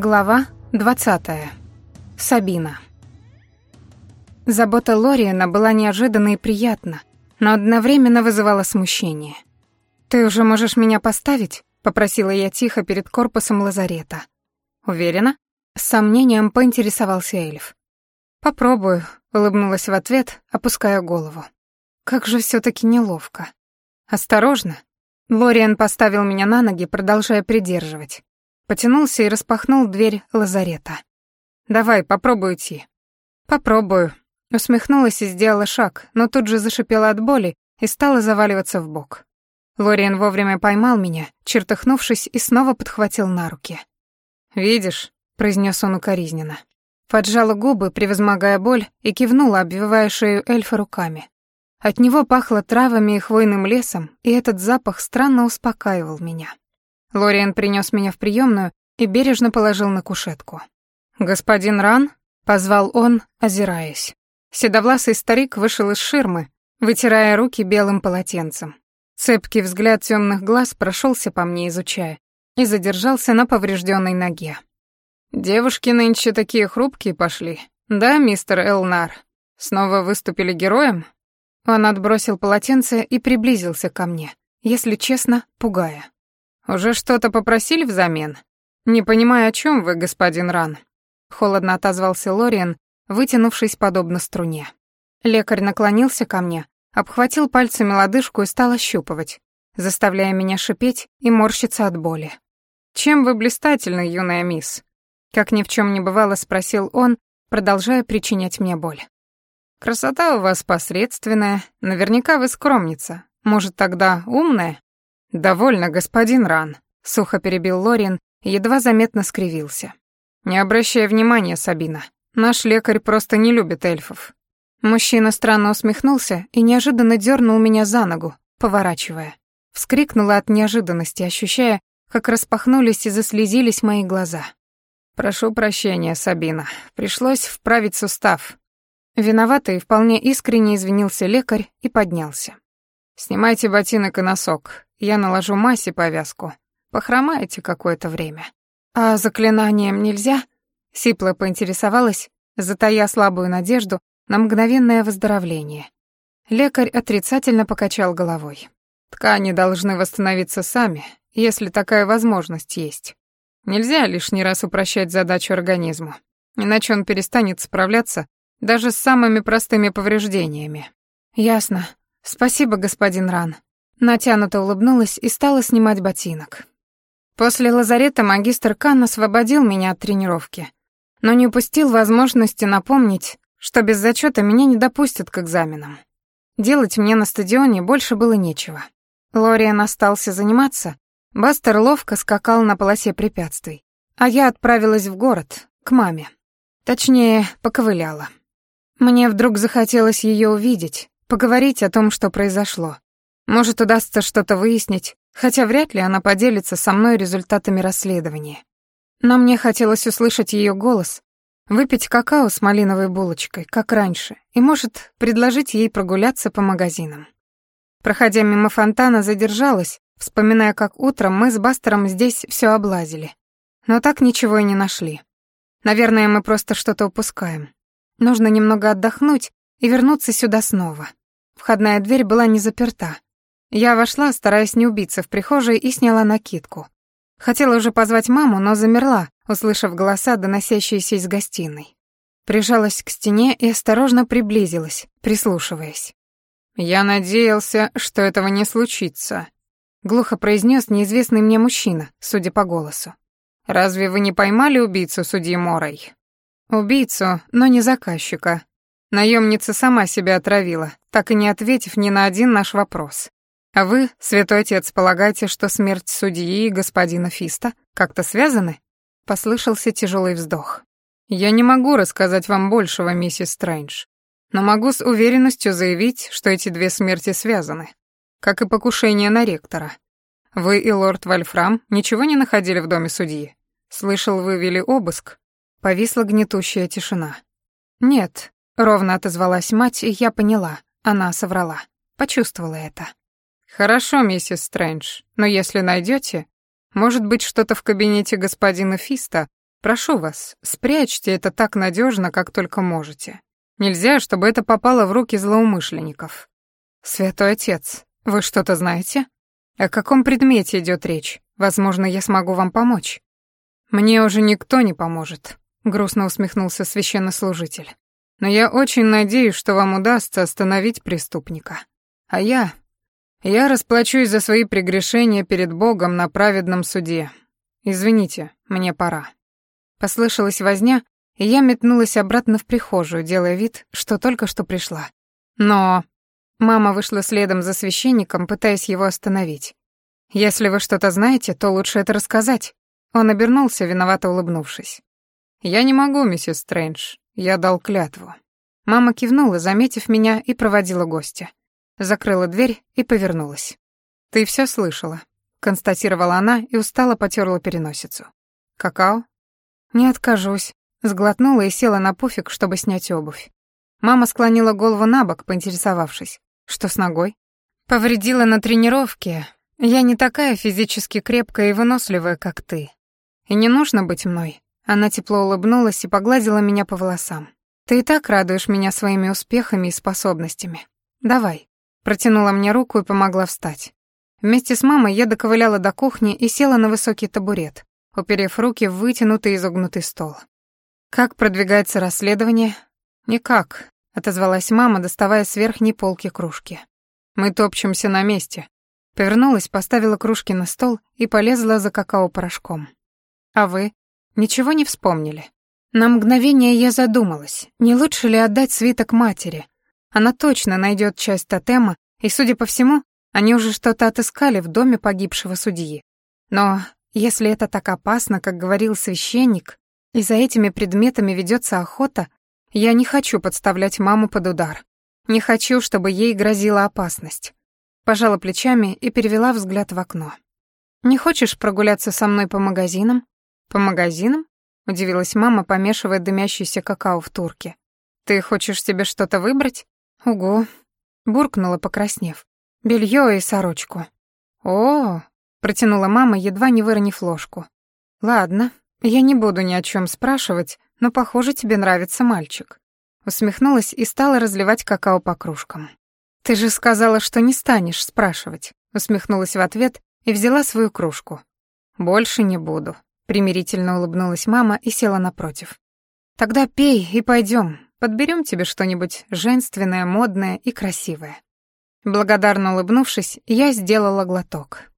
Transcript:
Глава 20. Сабина. Забота Лориена была неожиданна и приятна, но одновременно вызывала смущение. «Ты уже можешь меня поставить?» — попросила я тихо перед корпусом лазарета. «Уверена?» — с сомнением поинтересовался эльф. «Попробую», — улыбнулась в ответ, опуская голову. «Как же все таки неловко». «Осторожно». Лориен поставил меня на ноги, продолжая придерживать потянулся и распахнул дверь лазарета. «Давай, попробуй идти». «Попробую», — усмехнулась и сделала шаг, но тут же зашипела от боли и стала заваливаться в бок. Лориан вовремя поймал меня, чертыхнувшись, и снова подхватил на руки. «Видишь», — произнес он укоризненно. Поджала губы, превозмогая боль, и кивнула, обвивая шею эльфа руками. От него пахло травами и хвойным лесом, и этот запах странно успокаивал меня. Лориан принес меня в приемную и бережно положил на кушетку. «Господин Ран?» — позвал он, озираясь. Седовласый старик вышел из ширмы, вытирая руки белым полотенцем. Цепкий взгляд темных глаз прошелся по мне, изучая, и задержался на поврежденной ноге. «Девушки нынче такие хрупкие пошли. Да, мистер Элнар? Снова выступили героем?» Он отбросил полотенце и приблизился ко мне, если честно, пугая. «Уже что-то попросили взамен?» «Не понимаю, о чем вы, господин Ран», — холодно отозвался Лориан, вытянувшись подобно струне. Лекарь наклонился ко мне, обхватил пальцами лодыжку и стал ощупывать, заставляя меня шипеть и морщиться от боли. «Чем вы блистательны, юная мисс?» Как ни в чем не бывало, спросил он, продолжая причинять мне боль. «Красота у вас посредственная, наверняка вы скромница. Может, тогда умная?» «Довольно, господин Ран», — сухо перебил Лорин и едва заметно скривился. «Не обращай внимания, Сабина. Наш лекарь просто не любит эльфов». Мужчина странно усмехнулся и неожиданно дернул меня за ногу, поворачивая. Вскрикнула от неожиданности, ощущая, как распахнулись и заслезились мои глаза. «Прошу прощения, Сабина. Пришлось вправить сустав». Виноватый вполне искренне извинился лекарь и поднялся. «Снимайте ботинок и носок. Я наложу мазь повязку. Похромаете какое-то время. А заклинанием нельзя? Сипла поинтересовалась, затая слабую надежду на мгновенное выздоровление. Лекарь отрицательно покачал головой. Ткани должны восстановиться сами, если такая возможность есть. Нельзя лишний раз упрощать задачу организму, иначе он перестанет справляться даже с самыми простыми повреждениями. Ясно. Спасибо, господин Ран. Натянуто улыбнулась и стала снимать ботинок. После лазарета магистр Кан освободил меня от тренировки, но не упустил возможности напомнить, что без зачета меня не допустят к экзаменам. Делать мне на стадионе больше было нечего. Лориан остался заниматься, Бастер ловко скакал на полосе препятствий, а я отправилась в город, к маме. Точнее, поковыляла. Мне вдруг захотелось ее увидеть, поговорить о том, что произошло, может, удастся что-то выяснить, хотя вряд ли она поделится со мной результатами расследования. Но мне хотелось услышать ее голос, выпить какао с малиновой булочкой, как раньше, и, может, предложить ей прогуляться по магазинам. Проходя мимо фонтана, задержалась, вспоминая, как утром мы с Бастером здесь все облазили. Но так ничего и не нашли. Наверное, мы просто что-то упускаем. Нужно немного отдохнуть и вернуться сюда снова. Входная дверь была не заперта, я вошла, стараясь не убиться в прихожей, и сняла накидку. Хотела уже позвать маму, но замерла, услышав голоса, доносящиеся из гостиной. Прижалась к стене и осторожно приблизилась, прислушиваясь. «Я надеялся, что этого не случится», — глухо произнес неизвестный мне мужчина, судя по голосу. «Разве вы не поймали убийцу судьи Морой?» «Убийцу, но не заказчика. Наемница сама себя отравила, так и не ответив ни на один наш вопрос. А вы, святой отец, полагаете, что смерть судьи и господина Фиста как-то связаны? Послышался тяжелый вздох. Я не могу рассказать вам большего, миссис Стрэндж, но могу с уверенностью заявить, что эти две смерти связаны, как и покушение на ректора. Вы и лорд Вольфрам ничего не находили в доме судьи? Слышал, вы вели обыск? Повисла гнетущая тишина. Нет, ровно отозвалась мать, и я поняла, она соврала. Почувствовала это. «Хорошо, миссис Стрэндж, но если найдете, может быть, что-то в кабинете господина Фиста, Прошу вас, спрячьте это так надежно, как только можете. Нельзя, чтобы это попало в руки злоумышленников. Святой отец, вы что-то знаете? О каком предмете идет речь? Возможно, я смогу вам помочь. Мне уже никто не поможет, грустно усмехнулся священнослужитель. Но я очень надеюсь, что вам удастся остановить преступника. А я... Я расплачусь за свои прегрешения перед Богом на праведном суде. Извините, мне пора. Послышалась возня, и я метнулась обратно в прихожую, делая вид, что только что пришла. Но... Мама вышла следом за священником, пытаясь его остановить. «Если вы что-то знаете, то лучше это рассказать». Он обернулся, виновато улыбнувшись. «Я не могу, миссис Стрэндж. Я дал клятву». Мама кивнула, заметив меня, и проводила гостя. Закрыла дверь и повернулась. «Ты все слышала», — констатировала она и устало потерла переносицу. «Какао?» «Не откажусь», — сглотнула и села на пуфик, чтобы снять обувь. Мама склонила голову на бок, поинтересовавшись. «Что с ногой?» «Повредила на тренировке. Я не такая физически крепкая и выносливая, как ты. И не нужно быть мной». Она тепло улыбнулась и погладила меня по волосам. «Ты и так радуешь меня своими успехами и способностями. Давай». Протянула мне руку и помогла встать. Вместе с мамой я доковыляла до кухни и села на высокий табурет, уперев руки в вытянутый изогнутый стол. «Как продвигается расследование?» «Никак», — отозвалась мама, доставая с верхней полки кружки. «Мы топчемся на месте». Повернулась, поставила кружки на стол и полезла за какао-порошком. «А вы? Ничего не вспомнили?» На мгновение я задумалась, не лучше ли отдать свиток матери. Она точно найдет часть тотема, и, судя по всему, они уже что-то отыскали в доме погибшего судьи. Но если это так опасно, как говорил священник, и за этими предметами ведется охота, я не хочу подставлять маму под удар. Не хочу, чтобы ей грозила опасность. Пожала плечами и перевела взгляд в окно. «Не хочешь прогуляться со мной по магазинам?» «По магазинам?» — удивилась мама, помешивая дымящийся какао в турке. «Ты хочешь себе что-то выбрать?» «Угу», — буркнула, покраснев. «Белье и сорочку». «О, Протянула мама, едва не выронив ложку. «Ладно, я не буду ни о чем спрашивать, но, похоже, тебе нравится мальчик». Усмехнулась и стала разливать какао по кружкам. «Ты же сказала, что не станешь спрашивать», усмехнулась в ответ и взяла свою кружку. «Больше не буду», примирительно улыбнулась мама и села напротив. «Тогда пей и пойдем, подберем тебе что-нибудь женственное, модное и красивое». Благодарно улыбнувшись, я сделала глоток.